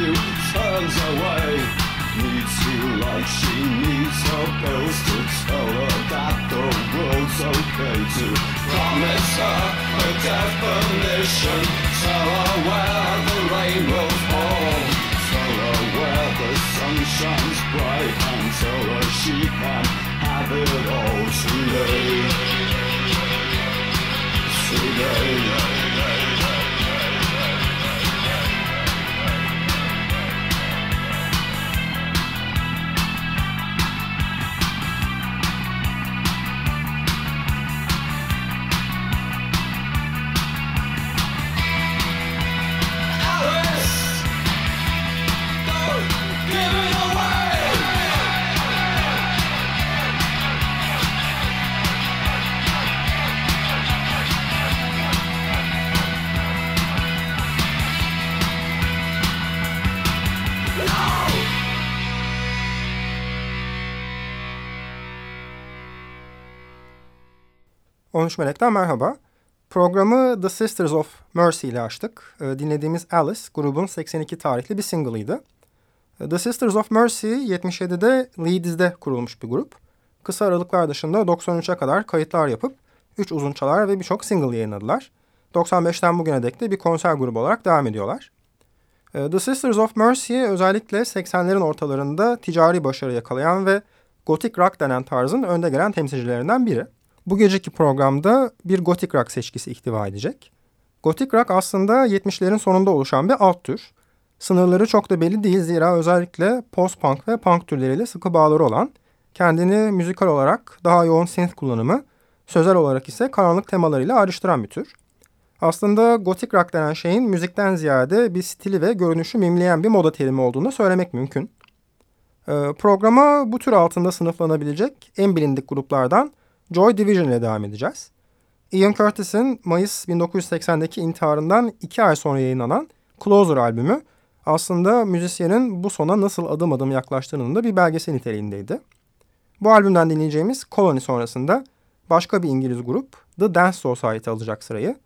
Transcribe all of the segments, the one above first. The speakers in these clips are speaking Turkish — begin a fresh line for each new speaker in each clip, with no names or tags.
Turns away. Needs you like she needs her pills To tell her that the world's okay To promise her a definition
13 Melek'ten merhaba. Programı The Sisters of Mercy ile açtık. Ee, Dinlediğimiz Alice grubun 82 tarihli bir single'ıydı. Ee, The Sisters of Mercy 77'de Leeds'de kurulmuş bir grup. Kısa aralıklar dışında 93'e kadar kayıtlar yapıp 3 uzun çalar ve birçok single yayınladılar. 95'ten bugüne dek de bir konser grubu olarak devam ediyorlar. Ee, The Sisters of Mercy özellikle 80'lerin ortalarında ticari başarı yakalayan ve Gothic Rock denen tarzın önde gelen temsilcilerinden biri. Bu geceki programda bir Gothic Rock seçkisi ihtiva edecek. Gothic Rock aslında 70'lerin sonunda oluşan bir alt tür. Sınırları çok da belli değil zira özellikle post-punk ve punk türleriyle sıkı bağları olan, kendini müzikal olarak daha yoğun synth kullanımı, sözel olarak ise karanlık temalarıyla ayrıştıran bir tür. Aslında Gothic Rock denen şeyin müzikten ziyade bir stili ve görünüşü mimleyen bir moda terimi olduğunu söylemek mümkün. Ee, programa bu tür altında sınıflanabilecek en bilindik gruplardan Joy Division ile devam edeceğiz. Ian Curtis'in Mayıs 1980'deki intiharından iki ay sonra yayınlanan Closer albümü aslında müzisyenin bu sona nasıl adım adım yaklaştığının da bir belgesel niteliğindeydi. Bu albümden dinleyeceğimiz Colony sonrasında başka bir İngiliz grup The Dance Society alacak sırayı.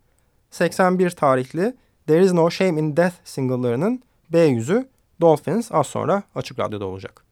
81 tarihli There Is No Shame in Death single'larının B yüzü Dolphins az sonra Açık Radyo'da olacak.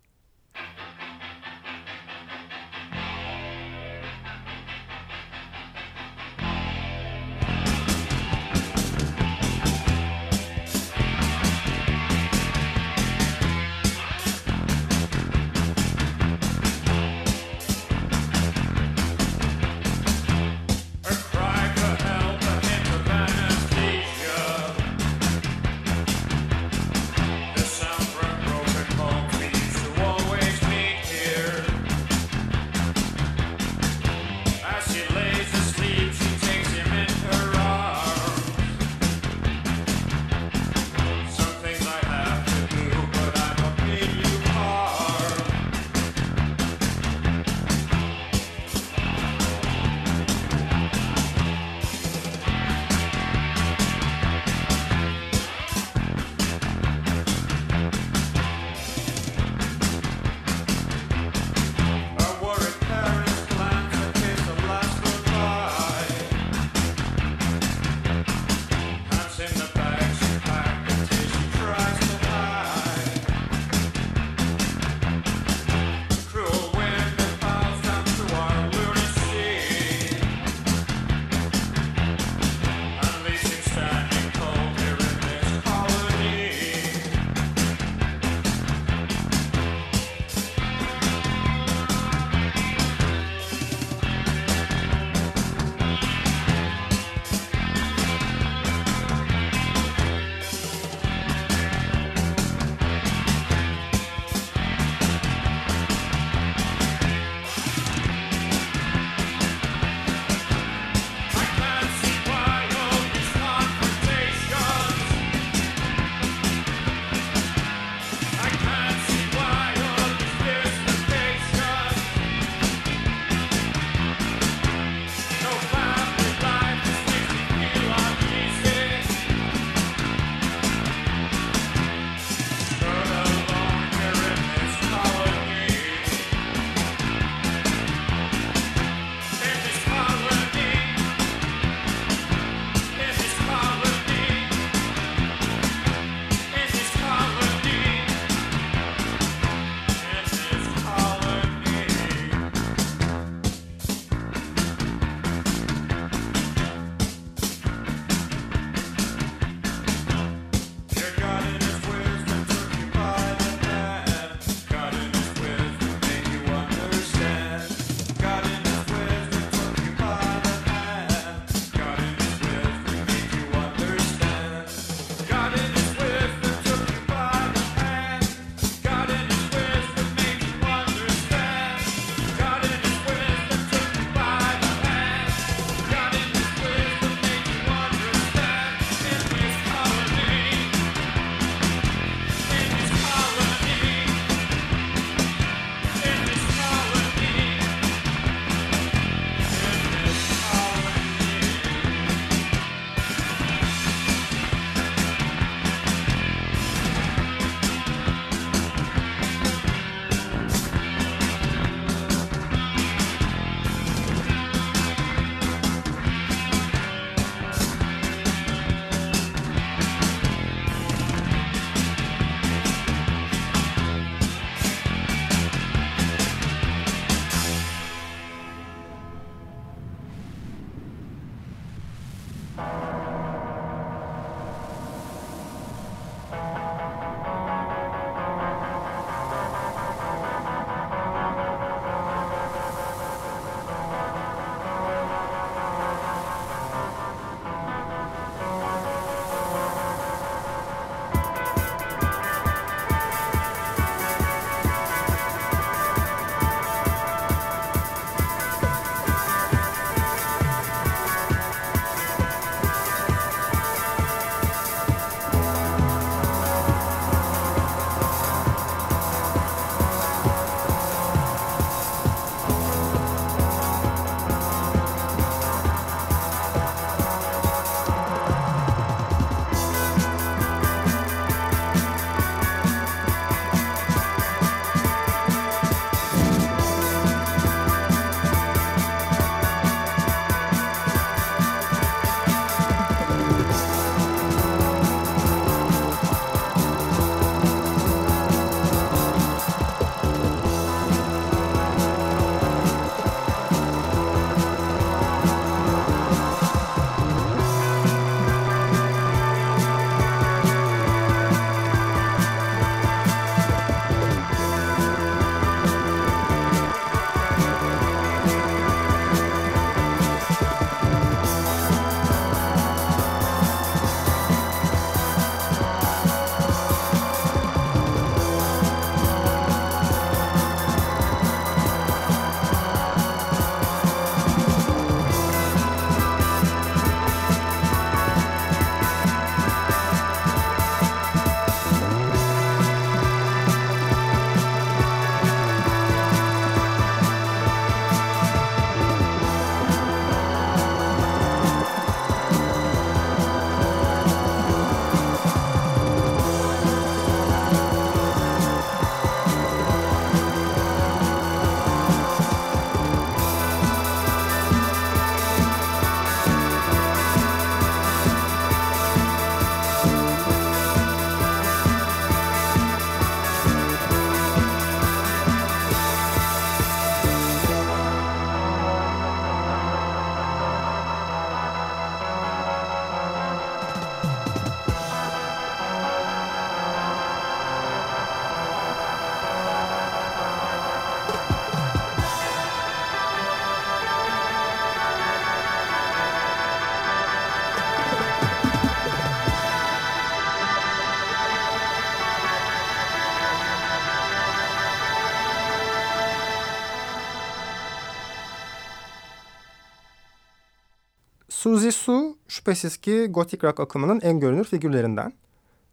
Suzy Su şüphesiz ki gotik rock akımının en görünür figürlerinden.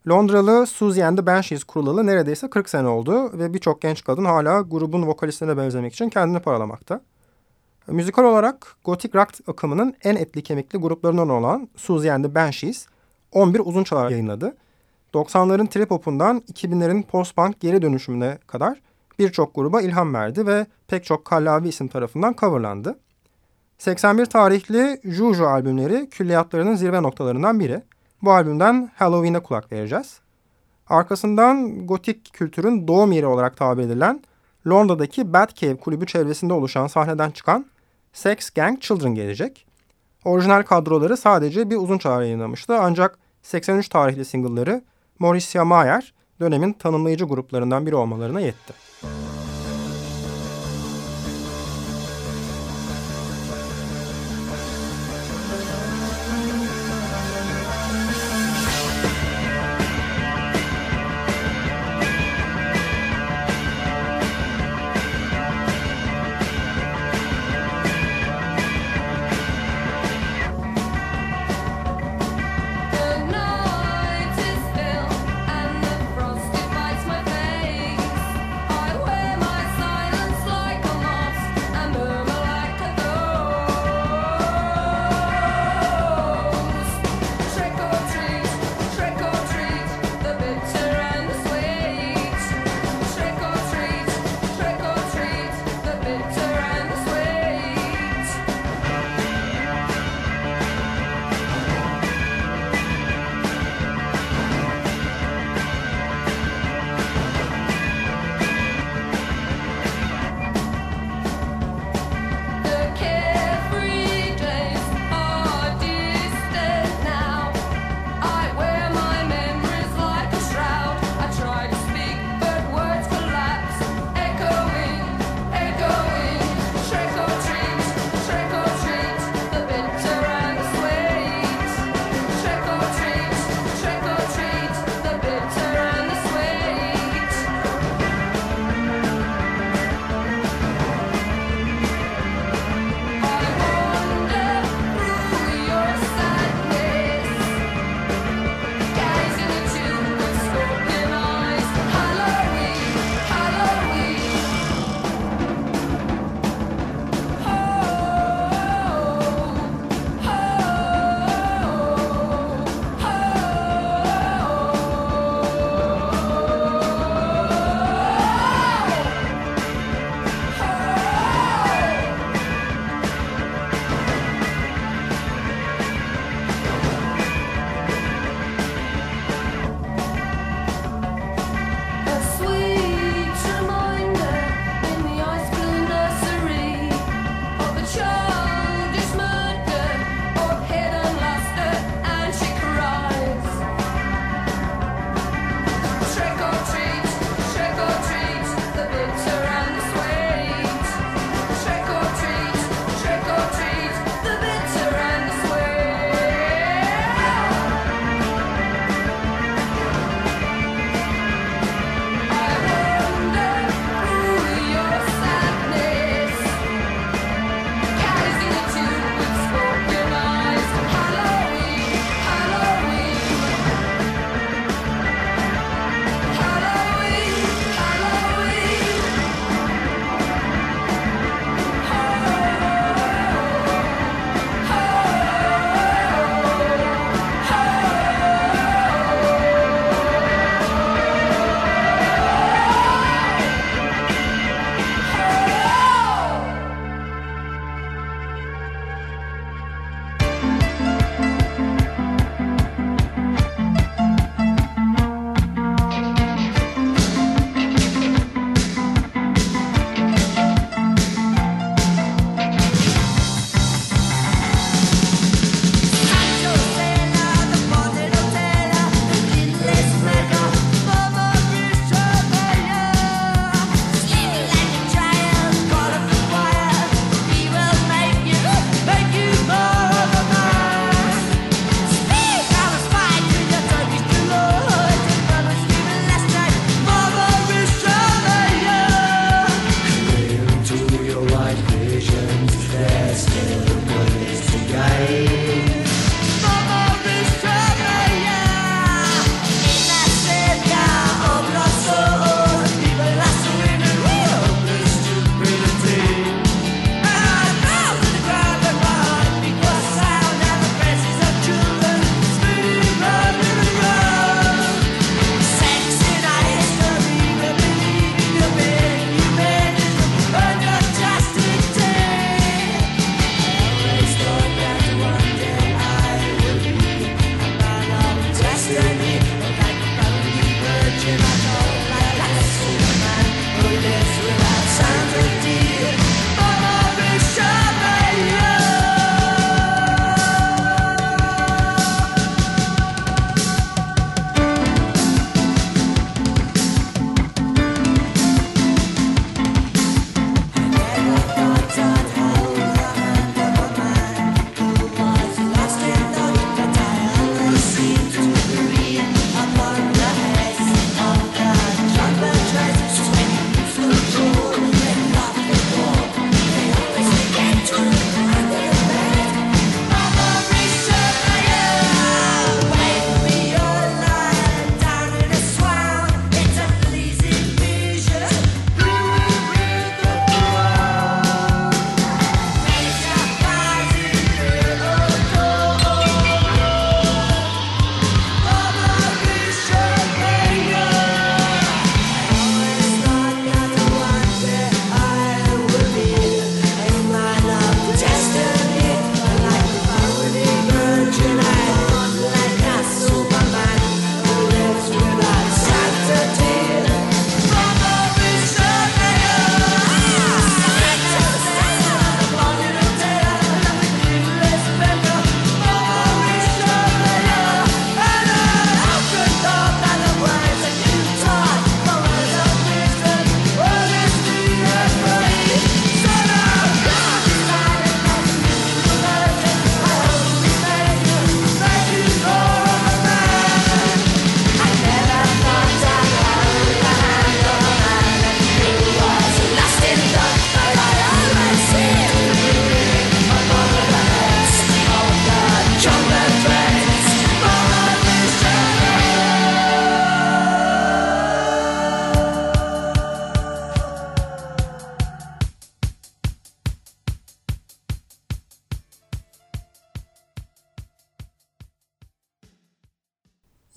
Londralı Suzy and the Banshees kurulalı neredeyse 40 sene oldu ve birçok genç kadın hala grubun vokalistine benzemek için kendini paralamakta. Müzikal olarak gotik rock akımının en etli kemikli gruplarından olan Suzy and the Banshees 11 uzun çalar yayınladı. 90'ların trip hop'undan 2000'lerin post-punk geri dönüşümüne kadar birçok gruba ilham verdi ve pek çok kallavi isim tarafından coverlandı. 81 tarihli Juju albümleri külliyatlarının zirve noktalarından biri. Bu albümden Halloween'e kulak vereceğiz. Arkasından gotik kültürün doğum yeri olarak tabir edilen Londra'daki Batcave kulübü çevresinde oluşan sahneden çıkan Sex Gang Children gelecek. Orijinal kadroları sadece bir uzun çağrı yayınlamıştı ancak 83 tarihli single'ları Mauricia Mayer dönemin tanımlayıcı gruplarından biri olmalarına yetti.
The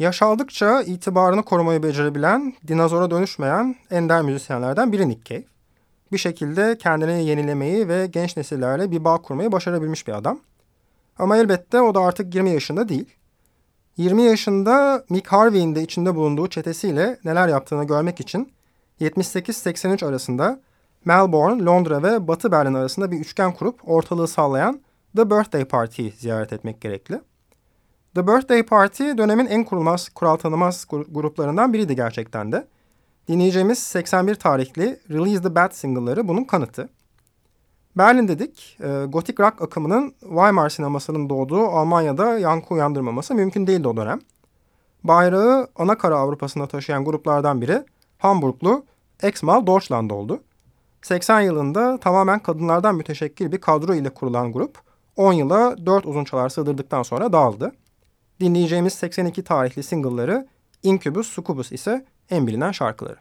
Yaş aldıkça itibarını korumayı becerebilen, dinozora dönüşmeyen ender müzisyenlerden biri Nick Cave. Bir şekilde kendini yenilemeyi ve genç nesillerle bir bağ kurmayı başarabilmiş bir adam. Ama elbette o da artık 20 yaşında değil. 20 yaşında Mick Harvey'in de içinde bulunduğu çetesiyle neler yaptığını görmek için 78-83 arasında Melbourne, Londra ve Batı Berlin arasında bir üçgen kurup ortalığı sallayan The Birthday Party'yi ziyaret etmek gerekli. The Birthday Party dönemin en kurulmaz, kural tanımaz gruplarından biriydi gerçekten de. Dinleyeceğimiz 81 tarihli Release the Bad single'ları bunun kanıtı. Berlin dedik, e, gotik rock akımının Weimar sinemasının doğduğu Almanya'da yankı uyandırmaması mümkün değildi o dönem. Bayrağı ana kara Avrupa'sına taşıyan gruplardan biri Hamburglu Exmal Deutschland oldu. 80 yılında tamamen kadınlardan müteşekkil bir kadro ile kurulan grup 10 yıla 4 uzun çalar sığdırdıktan sonra dağıldı. Dinleyeceğimiz 82 tarihli single'ları Incubus Succubus ise en bilinen şarkıları.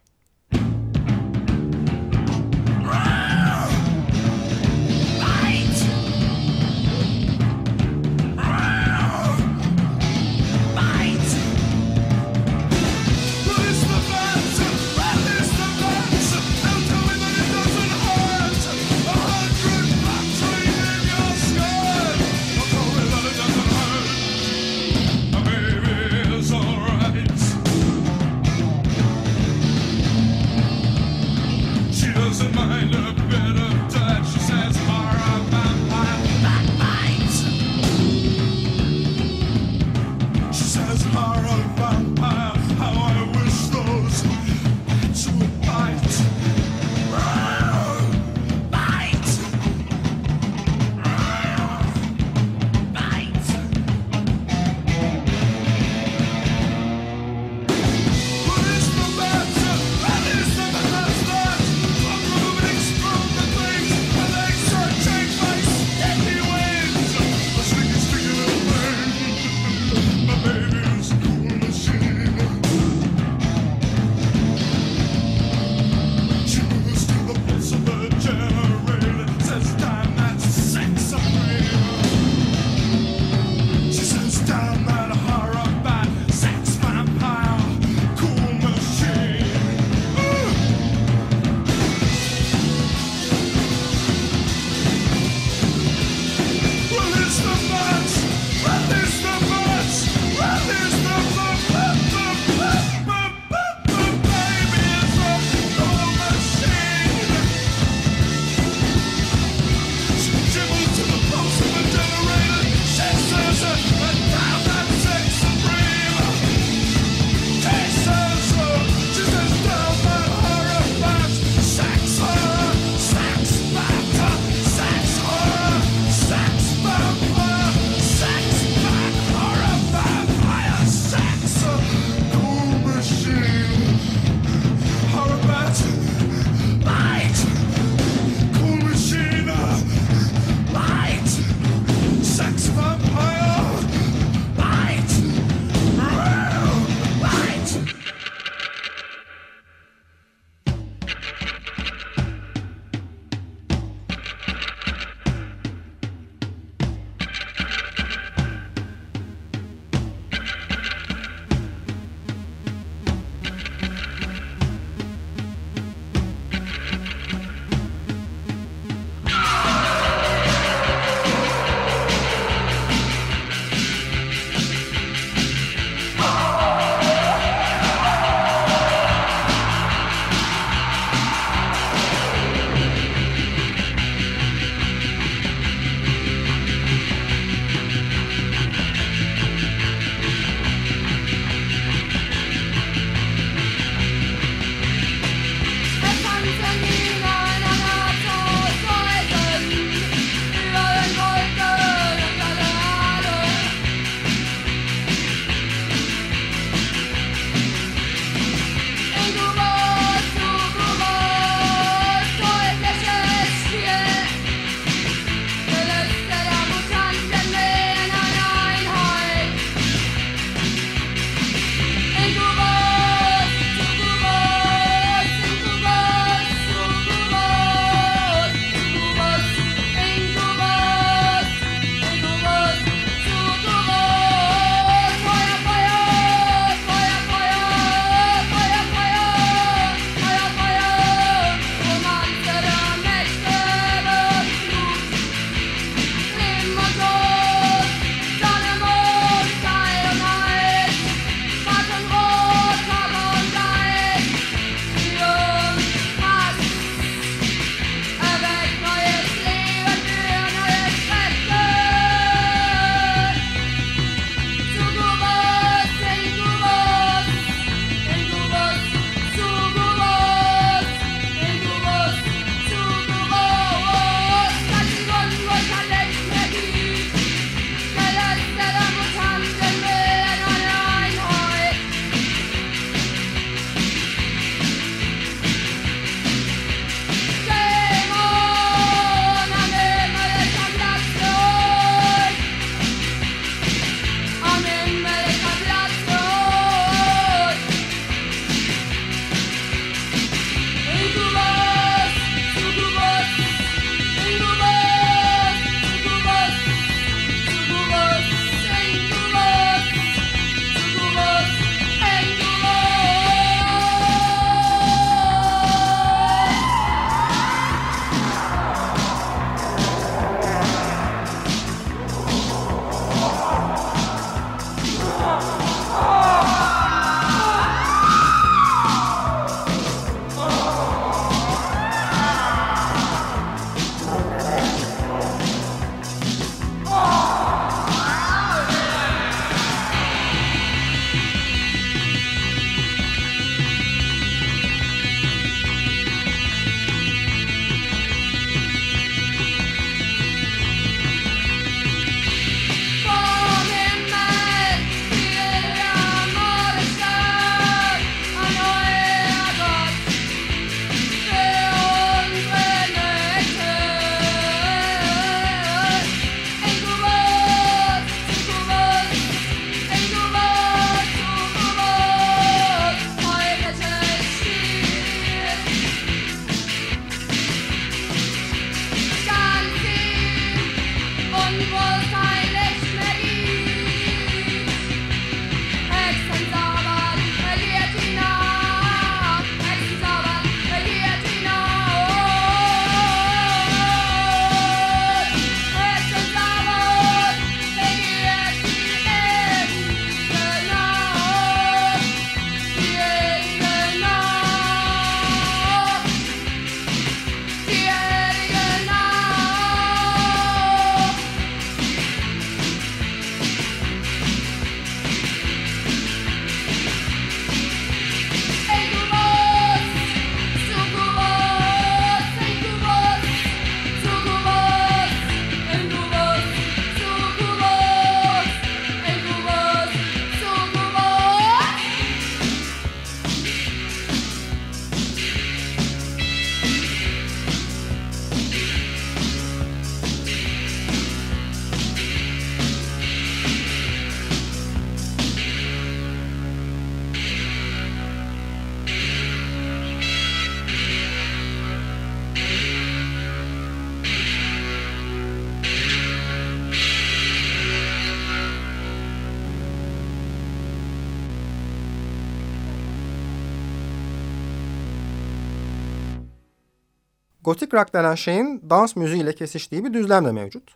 Gothic rock denen şeyin dans müziğiyle kesiştiği bir düzlem de mevcut.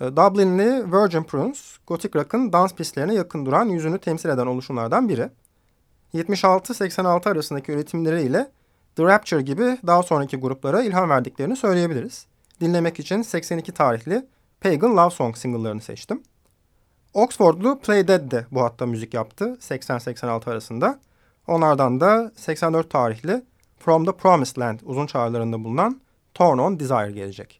E, Dublinli Virgin Prunes, Gothic rock'ın dans pistlerine yakın duran yüzünü temsil eden oluşumlardan biri. 76-86 arasındaki üretimleriyle The Rapture gibi daha sonraki gruplara ilham verdiklerini söyleyebiliriz. Dinlemek için 82 tarihli Pagan Love Song single'larını seçtim. Oxfordlu Play Dead de bu hatta müzik yaptı 80-86 arasında. Onlardan da 84 tarihli From the Promised Land uzun çağrılarında bulunan Torn on Desire gelecek.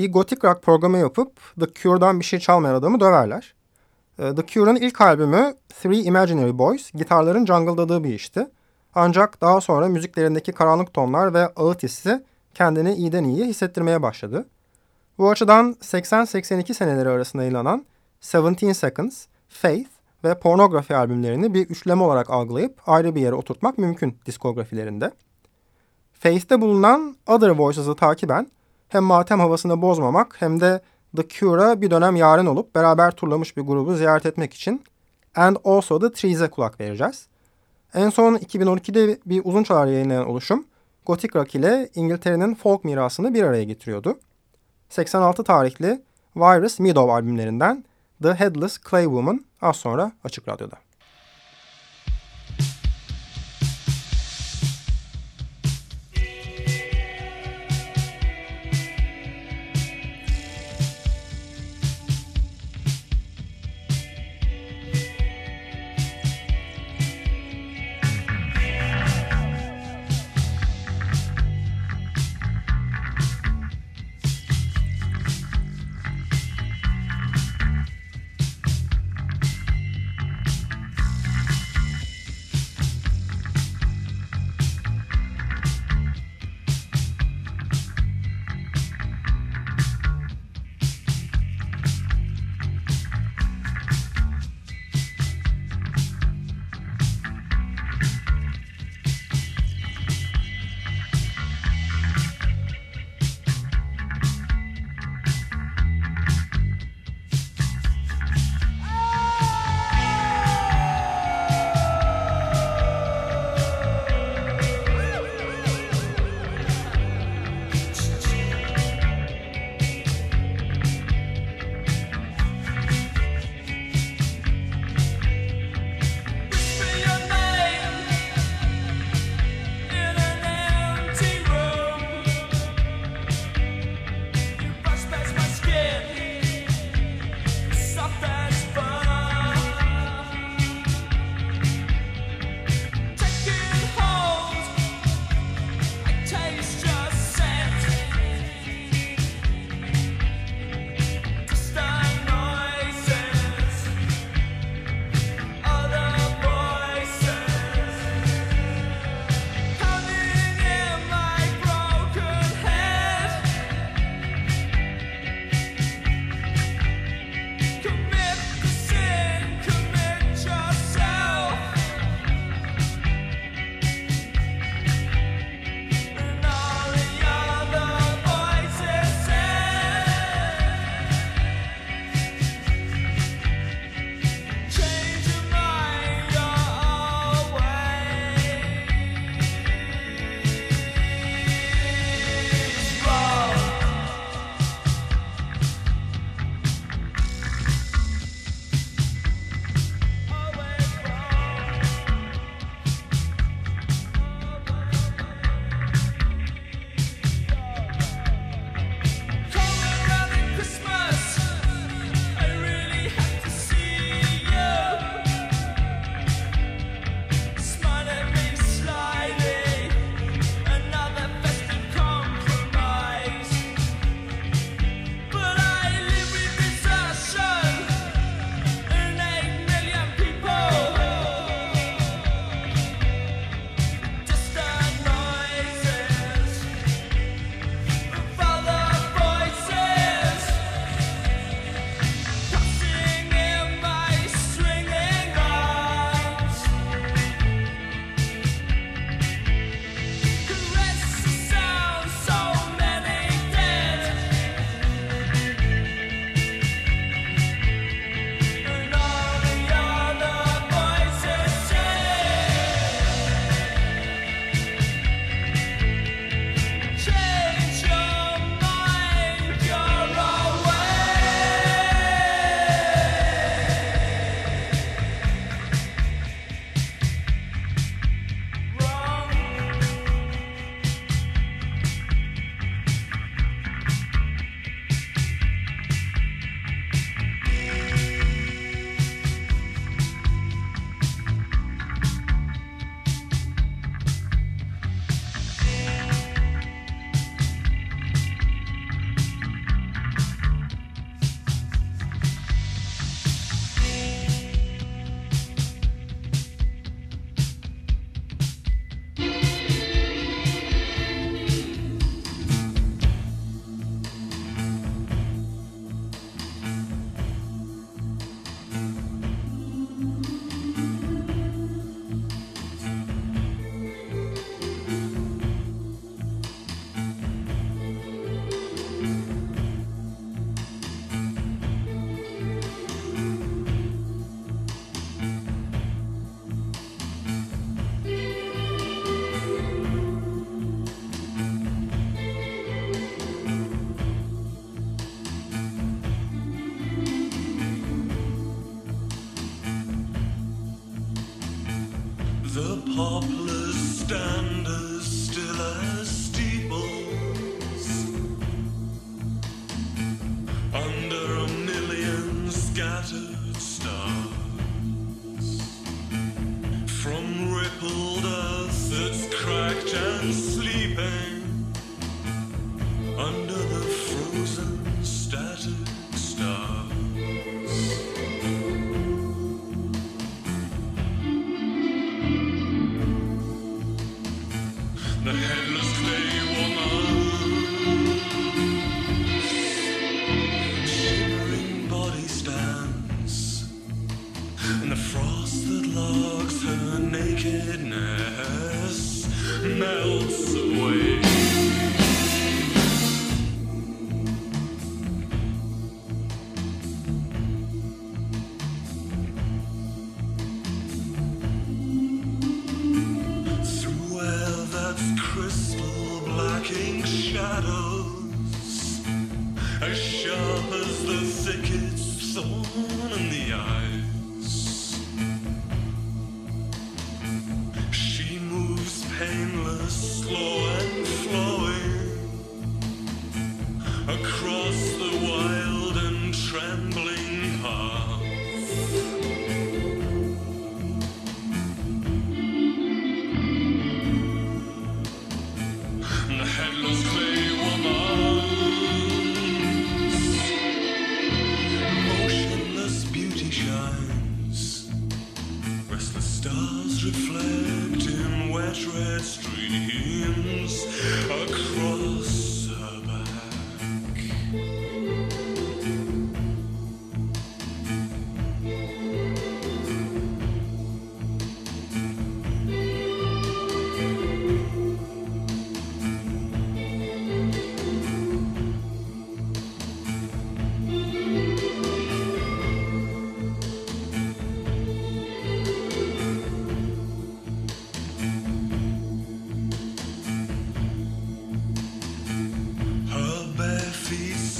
Bir gotik rock programı yapıp The Cure'dan bir şey çalmayan adamı döverler. E, The Cure'ın ilk albümü Three Imaginary Boys gitarların jungle'dadığı bir işti. Ancak daha sonra müziklerindeki karanlık tonlar ve ağıt hissi kendini iyiden iyiye hissettirmeye başladı. Bu açıdan 80-82 seneleri arasında yayınlanan 17 Seconds, Faith ve Pornography albümlerini bir üçleme olarak algılayıp ayrı bir yere oturtmak mümkün diskografilerinde. Faith'te bulunan Other Voices'ı takiben hem matem havasını bozmamak hem de The Cure'a bir dönem yaren olup beraber turlamış bir grubu ziyaret etmek için And Also The Trees'e kulak vereceğiz. En son 2012'de bir uzun çalar yayınlayan oluşum Gothic Rock ile İngiltere'nin folk mirasını bir araya getiriyordu. 86 tarihli Virus Meadow albümlerinden The Headless Clay Woman az sonra Açık Radyo'da.
The headless clay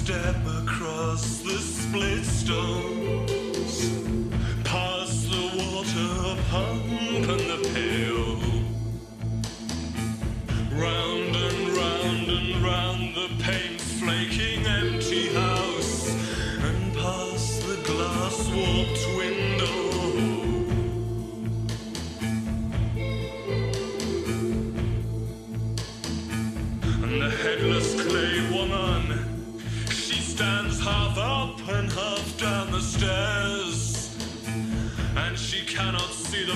step across the split stones,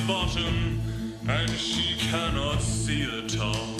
bottom, and she cannot see the top.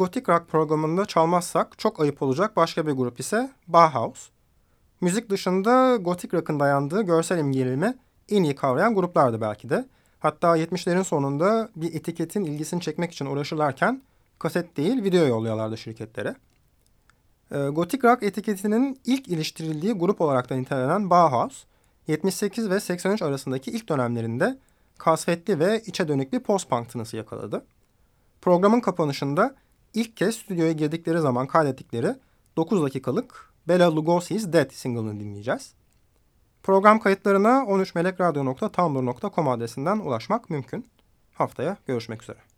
Gotik rock programında çalmazsak çok ayıp olacak başka bir grup ise Bauhaus. Müzik dışında gotik rock'ın dayandığı görsel imgelimi en iyi kavrayan gruplardı belki de. Hatta 70'lerin sonunda bir etiketin ilgisini çekmek için uğraşırlarken kaset değil video yolluyorlardı şirketlere. Ee, Gotik rock etiketinin ilk iliştirildiği grup olarak da nitelenen Bauhaus, 78 ve 83 arasındaki ilk dönemlerinde kasvetli ve içe dönük bir post-punk tınısı yakaladı. Programın kapanışında
ilk kez stüdyoya girdikleri zaman kaydettikleri 9 dakikalık Bela Lugosi's Dead single'ını dinleyeceğiz. Program kayıtlarına 13melekradyo.tumblr.com adresinden ulaşmak mümkün. Haftaya görüşmek üzere.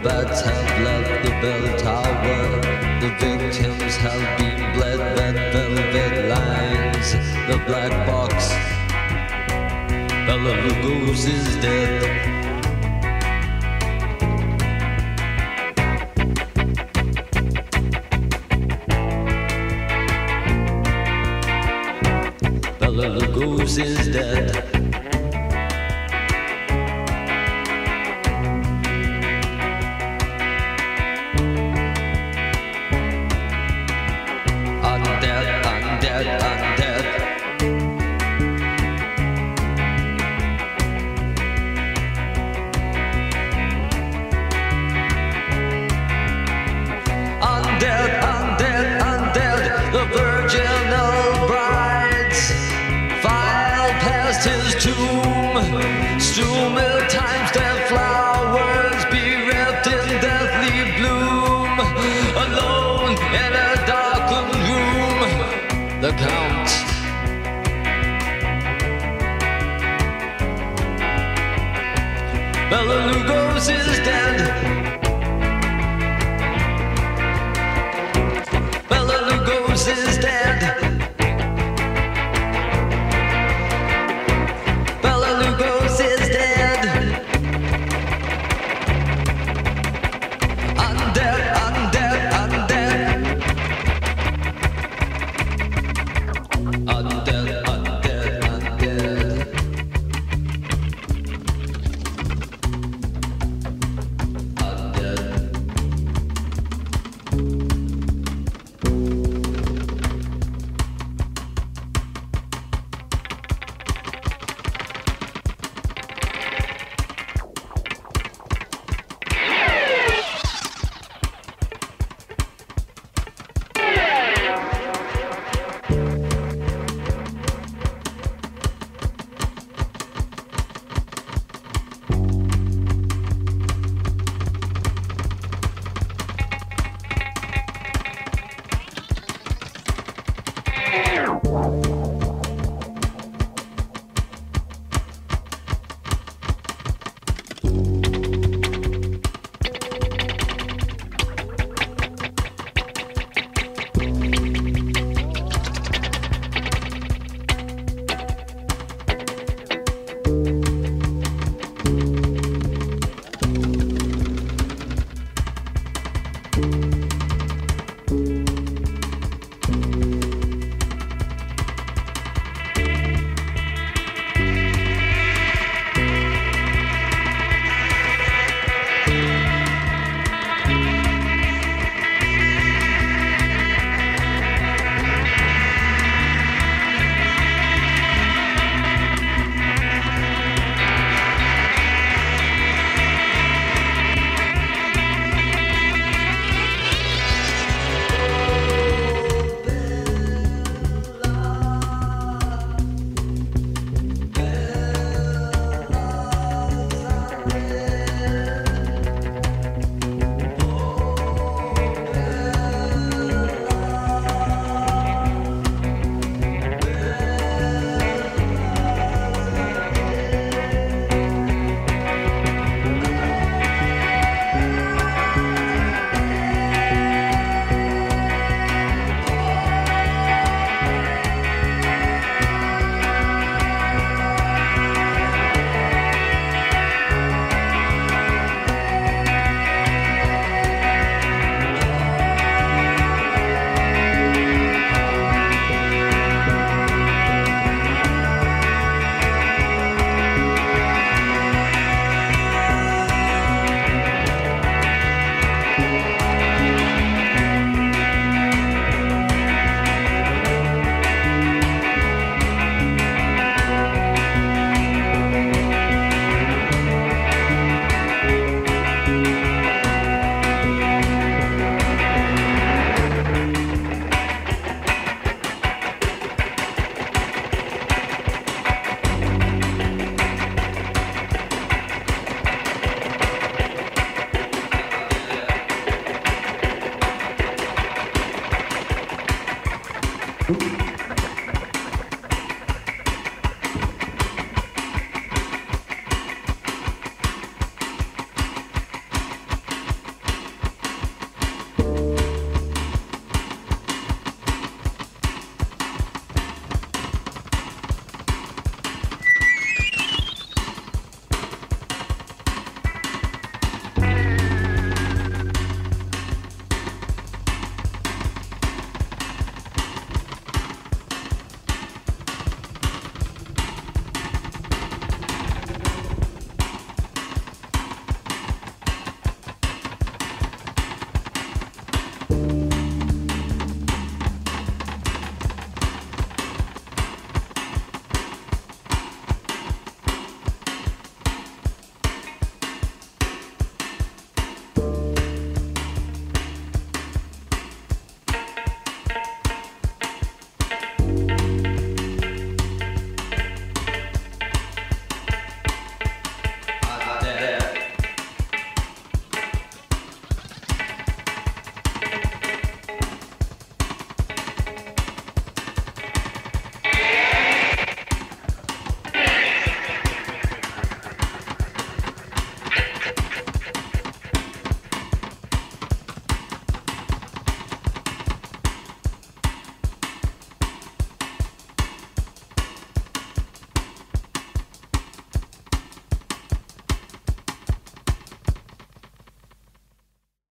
about time.
Bella Lugos is dead.